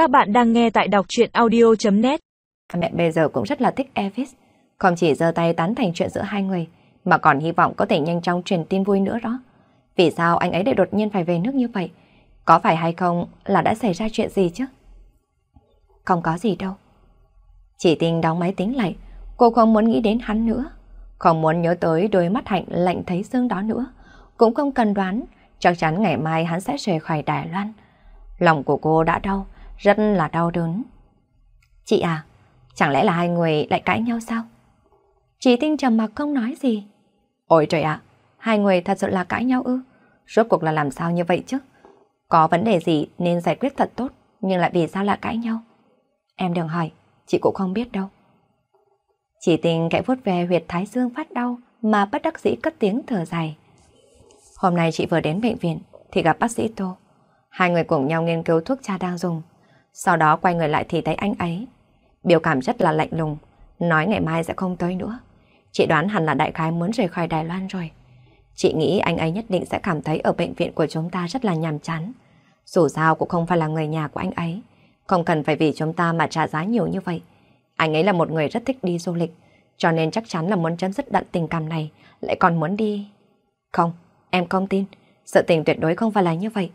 Các bạn đang nghe tại đọc truyện audio.net Mẹ bây giờ cũng rất là thích Elvis. Không chỉ giơ tay tán thành chuyện giữa hai người, mà còn hy vọng có thể nhanh chóng truyền tin vui nữa đó. Vì sao anh ấy lại đột nhiên phải về nước như vậy? Có phải hay không là đã xảy ra chuyện gì chứ? Không có gì đâu. Chỉ tình đóng máy tính lại, cô không muốn nghĩ đến hắn nữa. Không muốn nhớ tới đôi mắt hạnh lạnh thấy xương đó nữa. Cũng không cần đoán, chắc chắn ngày mai hắn sẽ rời khỏi Đài Loan. Lòng của cô đã đau, rất là đau đớn. Chị à, chẳng lẽ là hai người lại cãi nhau sao? Chị Tinh trầm mặc không nói gì. Ôi trời ạ, hai người thật sự là cãi nhau ư? Rốt cuộc là làm sao như vậy chứ? Có vấn đề gì nên giải quyết thật tốt, nhưng lại vì sao lại cãi nhau? Em đừng hỏi, chị cũng không biết đâu. Chỉ tình kẽ vuốt về huyệt thái dương phát đau mà bất đắc dĩ cất tiếng thở dài. Hôm nay chị vừa đến bệnh viện thì gặp bác sĩ Tô. Hai người cùng nhau nghiên cứu thuốc cha đang dùng. Sau đó quay người lại thì thấy anh ấy. Biểu cảm rất là lạnh lùng, nói ngày mai sẽ không tới nữa. Chị đoán hẳn là đại khái muốn rời khỏi Đài Loan rồi. Chị nghĩ anh ấy nhất định sẽ cảm thấy ở bệnh viện của chúng ta rất là nhàm chán. Dù sao cũng không phải là người nhà của anh ấy. Không cần phải vì chúng ta mà trả giá nhiều như vậy. Anh ấy là một người rất thích đi du lịch, cho nên chắc chắn là muốn chấm dứt đoạn tình cảm này, lại còn muốn đi... Không, em không tin. Sự tình tuyệt đối không phải là như vậy.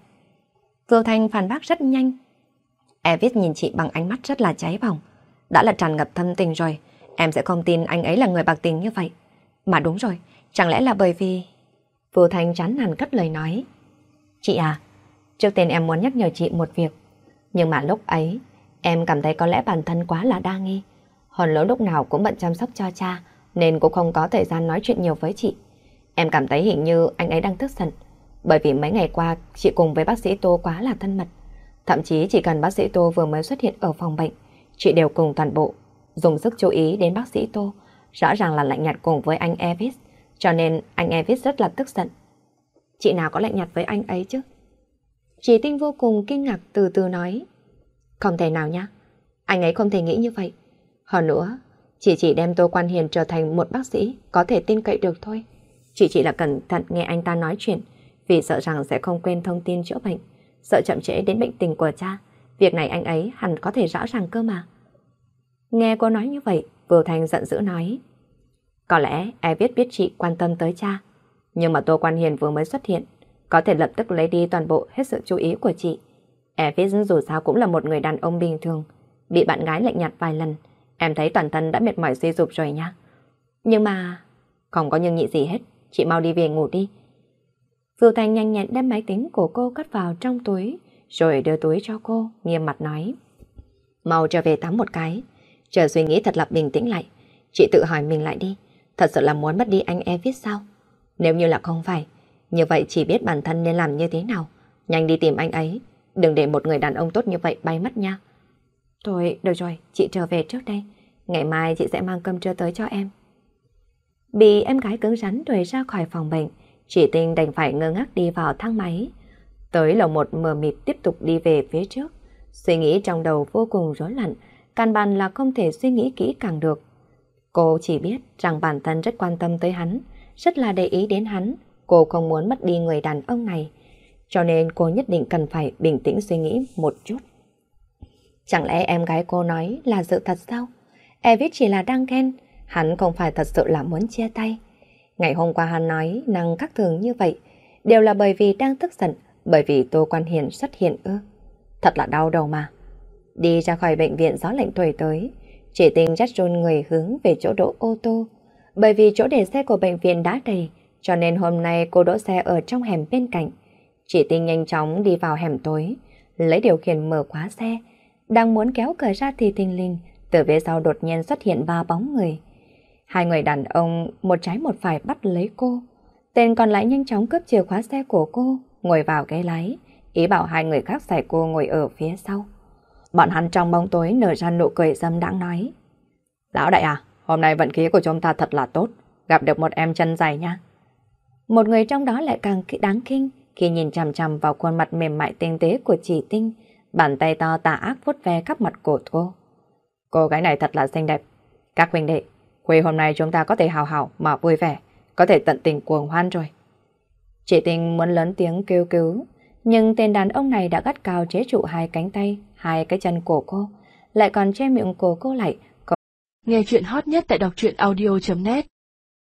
Vô Thanh phản bác rất nhanh. Evis nhìn chị bằng ánh mắt rất là cháy bỏng. Đã là tràn ngập thâm tình rồi, em sẽ không tin anh ấy là người bạc tình như vậy. Mà đúng rồi, chẳng lẽ là bởi vì... Vô Thanh chán nản cất lời nói. Chị à, trước tiên em muốn nhắc nhở chị một việc. Nhưng mà lúc ấy, em cảm thấy có lẽ bản thân quá là đa nghi. Hồn lỗ lúc nào cũng bận chăm sóc cho cha, nên cũng không có thời gian nói chuyện nhiều với chị. Em cảm thấy hình như anh ấy đang tức giận. Bởi vì mấy ngày qua, chị cùng với bác sĩ Tô quá là thân mật. Thậm chí chỉ cần bác sĩ Tô vừa mới xuất hiện ở phòng bệnh, chị đều cùng toàn bộ, dùng sức chú ý đến bác sĩ Tô, rõ ràng là lạnh nhạt cùng với anh Evis, cho nên anh Evis rất là tức giận. Chị nào có lạnh nhạt với anh ấy chứ? Chị Tinh vô cùng kinh ngạc từ từ nói. Không thể nào nhá, anh ấy không thể nghĩ như vậy. Hơn nữa, chị chỉ đem Tô Quan Hiền trở thành một bác sĩ có thể tin cậy được thôi. Chị chỉ là cẩn thận nghe anh ta nói chuyện, vì sợ rằng sẽ không quên thông tin chữa bệnh, sợ chậm trễ đến bệnh tình của cha. Việc này anh ấy hẳn có thể rõ ràng cơ mà. Nghe cô nói như vậy, Vưu Thành giận dữ nói. Có lẽ ai biết biết chị quan tâm tới cha, nhưng mà Tô Quan Hiền vừa mới xuất hiện, có thể lập tức lấy đi toàn bộ hết sự chú ý của chị. Evis dù sao cũng là một người đàn ông bình thường, bị bạn gái lạnh nhạt vài lần, em thấy toàn thân đã mệt mỏi suy sụp rồi nha. Nhưng mà... Không có nhưng nhị gì hết, chị mau đi về ngủ đi. Vưu Thành nhanh nhẹn đem máy tính của cô cất vào trong túi, rồi đưa túi cho cô, nghiêm mặt nói. Mau trở về tắm một cái, chờ suy nghĩ thật là bình tĩnh lại. Chị tự hỏi mình lại đi, thật sự là muốn mất đi anh Evis sao? Nếu như là không phải, như vậy chỉ biết bản thân nên làm như thế nào. Nhanh đi tìm anh ấy, đừng để một người đàn ông tốt như vậy bay mất nha. Thôi, được rồi, chị trở về trước đây. Ngày mai chị sẽ mang cơm trưa tới cho em. Bị em gái cứng rắn đuổi ra khỏi phòng bệnh, Chị Tinh đành phải ngơ ngác đi vào thang máy. Tới lầu một mờ mịt tiếp tục đi về phía trước. Suy nghĩ trong đầu vô cùng rối loạn, căn bản là không thể suy nghĩ kỹ càng được. Cô chỉ biết rằng bản thân rất quan tâm tới hắn, rất là để ý đến hắn. Cô không muốn mất đi người đàn ông này. Cho nên cô nhất định cần phải bình tĩnh suy nghĩ một chút. Chẳng lẽ em gái cô nói là sự thật sao? Evit chỉ là đang ghen, hắn không phải thật sự là muốn chia tay. Ngày hôm qua hắn nói năng các thường như vậy, đều là bởi vì đang tức giận, bởi vì Tô Quan Hiền xuất hiện ư. Thật là đau đầu mà. Đi ra khỏi bệnh viện gió lạnh thổi tới, chỉ tình dắt rôn người hướng về chỗ đỗ ô tô. Bởi vì chỗ để xe của bệnh viện đã đầy, cho nên hôm nay cô đỗ xe ở trong hẻm bên cạnh. Chỉ tình nhanh chóng đi vào hẻm tối, lấy điều khiển mở khóa xe. Đang muốn kéo cửa ra thì tình linh, từ phía sau đột nhiên xuất hiện ba bóng người. Hai người đàn ông một trái một phải bắt lấy cô. Tên còn lại nhanh chóng cướp chìa khóa xe của cô, ngồi vào ghế lái, ý bảo hai người khác giải cô ngồi ở phía sau. Bọn hắn trong bóng tối nở ra nụ cười dâm đãng nói. Lão đại à, hôm nay vận khí của chúng ta thật là tốt, gặp được một em chân dài nha. Một người trong đó lại càng đáng kinh khi nhìn chằm chằm vào khuôn mặt mềm mại tinh tế của chị Tinh, bàn tay to tà ác vuốt ve khắp mặt của cô. Cô gái này thật là xinh đẹp. Các huynh đệ, Khuya hôm nay chúng ta có thể hào hào mà vui vẻ, có thể tận tình cuồng hoan rồi. Chị tình muốn lớn tiếng kêu cứu, nhưng tên đàn ông này đã gắt cao chế trụ hai cánh tay, hai cái chân của cô, lại còn che miệng cổ cô lại. Nghe chuyện hot nhất tại đọc truyện audio.net